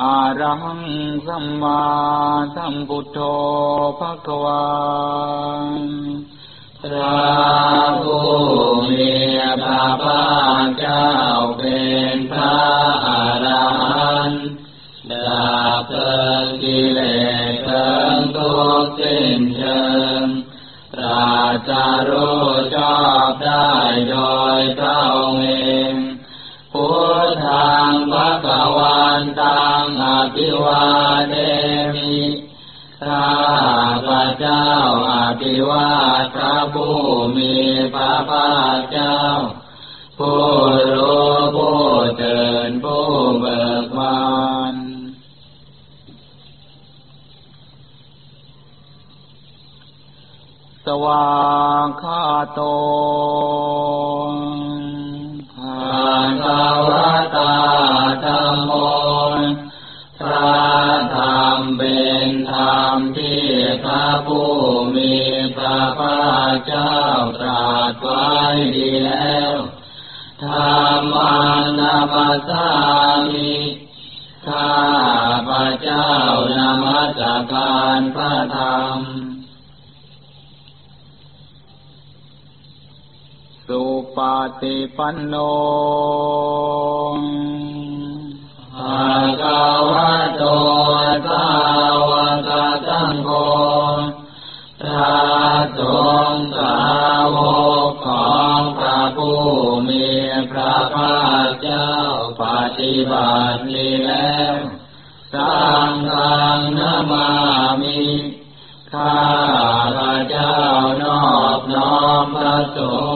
อารังสัมมาสัมพุทโธภะคะวาพระผู้มีพระภาคเจ้าเป็นพระอรหันต์ดับเพลิงกิเลสทั้งทุกสิ้นเชิงตรัสรู้ชอบได้โดยพระองค์เองพุทธังพระกวั นตังอภิวาเดมิข้าพระเจ้าอภิวาทพระผู้มีพระภาคเจ้า ผู้รู้ผู้เตือนผู้เบิกบานสวาคาโต เป็นธรรมที่พระผู้มีพระภาคเจ้าตรัสไว้ดีแล้วธรรมานามาสามิข้าพระเจ้านามัสการพระธรรม สุปฏิปันโน ภาคเจ้าปฏิบัติดีแล้วสังทางนามามิข้าพระเจ้านอบน้อมพระสง